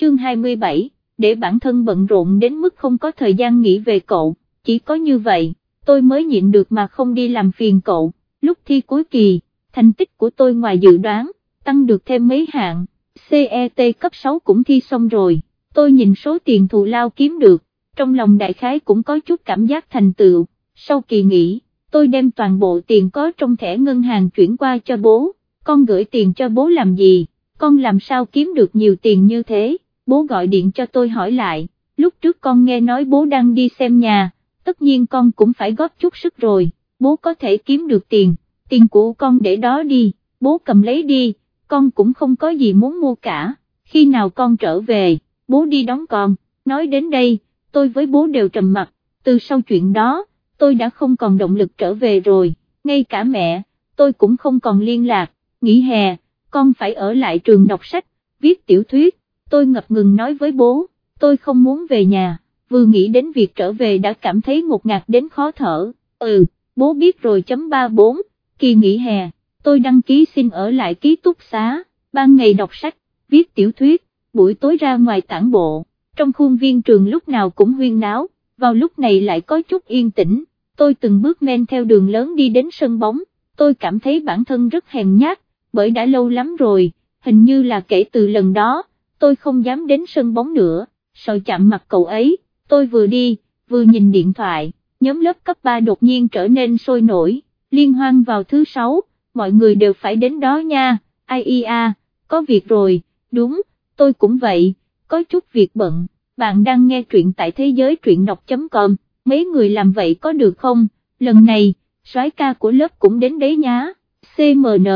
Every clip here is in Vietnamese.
chương 27, để bản thân bận rộn đến mức không có thời gian nghĩ về cậu, chỉ có như vậy, tôi mới nhịn được mà không đi làm phiền cậu, lúc thi cuối kỳ, thành tích của tôi ngoài dự đoán, tăng được thêm mấy hạng, CET cấp 6 cũng thi xong rồi, tôi nhìn số tiền thù lao kiếm được, trong lòng đại khái cũng có chút cảm giác thành tựu, sau kỳ nghỉ, tôi đem toàn bộ tiền có trong thẻ ngân hàng chuyển qua cho bố, con gửi tiền cho bố làm gì, con làm sao kiếm được nhiều tiền như thế, bố gọi điện cho tôi hỏi lại, lúc trước con nghe nói bố đang đi xem nhà, tất nhiên con cũng phải góp chút sức rồi, bố có thể kiếm được tiền, tiền của con để đó đi, bố cầm lấy đi, con cũng không có gì muốn mua cả, khi nào con trở về, bố đi đón con, nói đến đây, tôi với bố đều trầm mặt, từ sau chuyện đó, tôi đã không còn động lực trở về rồi, ngay cả mẹ, tôi cũng không còn liên lạc, nghỉ hè, con phải ở lại trường đọc sách, viết tiểu thuyết, tôi ngập ngừng nói với bố, tôi không muốn về nhà, vừa nghĩ đến việc trở về đã cảm thấy ngột ngạt đến khó thở, ừ, bố biết rồi chấm 34, kỳ nghỉ hè, tôi đăng ký xin ở lại ký túc xá, ban ngày đọc sách, viết tiểu thuyết, buổi tối ra ngoài tản bộ, trong khuôn viên trường lúc nào cũng huyên náo, vào lúc này lại có chút yên tĩnh, tôi từng bước men theo đường lớn đi đến sân bóng, tôi cảm thấy bản thân rất hèn nhát, bởi đã lâu lắm rồi, hình như là kể từ lần đó, tôi không dám đến sân bóng nữa, sợ chạm mặt cậu ấy, tôi vừa đi, vừa nhìn điện thoại, nhóm lớp cấp 3 đột nhiên trở nên sôi nổi, liên hoan vào thứ sáu, mọi người đều phải đến đó nha, ai ia, có việc rồi, đúng, tôi cũng vậy, có chút việc bận, bạn đang nghe truyện tại thế giới truyện đọc.com, mấy người làm vậy có được không, lần này, soái ca của lớp cũng đến đấy nhá, CMN,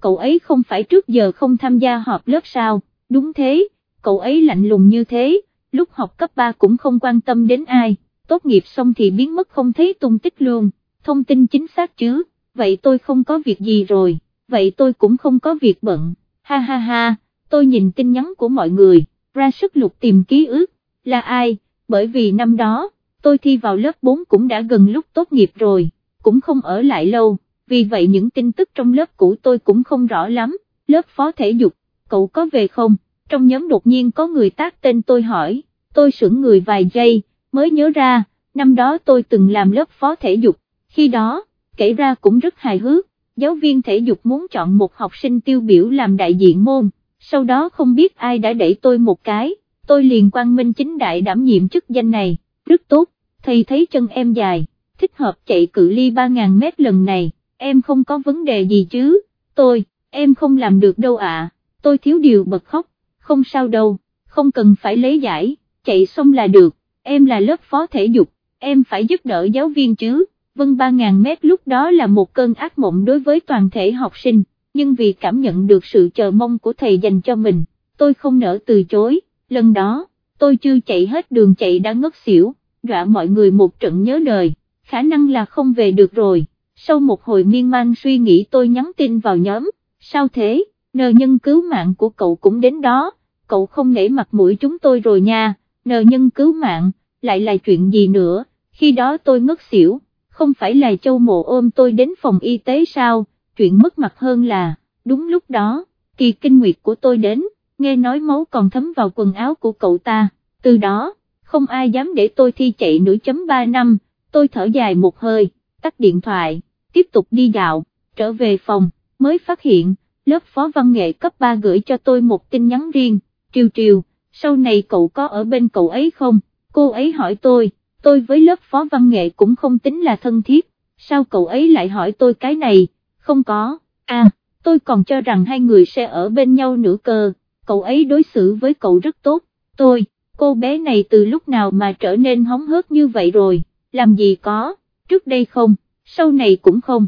cậu ấy không phải trước giờ không tham gia họp lớp sao, đúng thế, cậu ấy lạnh lùng như thế, lúc học cấp 3 cũng không quan tâm đến ai, tốt nghiệp xong thì biến mất không thấy tung tích luôn, thông tin chính xác chứ, vậy tôi không có việc gì rồi, vậy tôi cũng không có việc bận, ha ha ha, tôi nhìn tin nhắn của mọi người, ra sức lục tìm ký ức, là ai, bởi vì năm đó, tôi thi vào lớp 4 cũng đã gần lúc tốt nghiệp rồi, cũng không ở lại lâu, vì vậy những tin tức trong lớp cũ tôi cũng không rõ lắm, lớp phó thể dục, cậu có về không, trong nhóm đột nhiên có người tác tên tôi hỏi, tôi sững người vài giây, mới nhớ ra, năm đó tôi từng làm lớp phó thể dục, khi đó, kể ra cũng rất hài hước, giáo viên thể dục muốn chọn một học sinh tiêu biểu làm đại diện môn, sau đó không biết ai đã đẩy tôi một cái, tôi liền quang minh chính đại đảm nhiệm chức danh này, rất tốt, thầy thấy chân em dài, thích hợp chạy cự ly 3.000 mét lần này, em không có vấn đề gì chứ, tôi, em không làm được đâu ạ, tôi thiếu điều bật khóc, không sao đâu, không cần phải lấy giải, chạy xong là được, em là lớp phó thể dục, em phải giúp đỡ giáo viên chứ, vân 3.000 mét lúc đó là một cơn ác mộng đối với toàn thể học sinh, nhưng vì cảm nhận được sự chờ mong của thầy dành cho mình, tôi không nỡ từ chối, lần đó, tôi chưa chạy hết đường chạy đã ngất xỉu, dọa mọi người một trận nhớ đời, khả năng là không về được rồi, sau một hồi miên man suy nghĩ tôi nhắn tin vào nhóm, sao thế, nờ nhân cứu mạng của cậu cũng đến đó, cậu không nể mặt mũi chúng tôi rồi nha, nờ nhân cứu mạng, lại là chuyện gì nữa, khi đó tôi ngất xỉu, không phải là châu mộ ôm tôi đến phòng y tế sao, chuyện mất mặt hơn là, đúng lúc đó, kỳ kinh nguyệt của tôi đến, nghe nói máu còn thấm vào quần áo của cậu ta, từ đó, không ai dám để tôi thi chạy nửa chấm ba năm, tôi thở dài một hơi, tắt điện thoại, tiếp tục đi dạo, trở về phòng, mới phát hiện, lớp phó văn nghệ cấp 3 gửi cho tôi một tin nhắn riêng, triều triều, sau này cậu có ở bên cậu ấy không, cô ấy hỏi tôi, tôi với lớp phó văn nghệ cũng không tính là thân thiết, sao cậu ấy lại hỏi tôi cái này, không có, à, tôi còn cho rằng hai người sẽ ở bên nhau nữa cơ, cậu ấy đối xử với cậu rất tốt, tôi, cô bé này từ lúc nào mà trở nên hóng hớt như vậy rồi, làm gì có, trước đây không, sau này cũng không,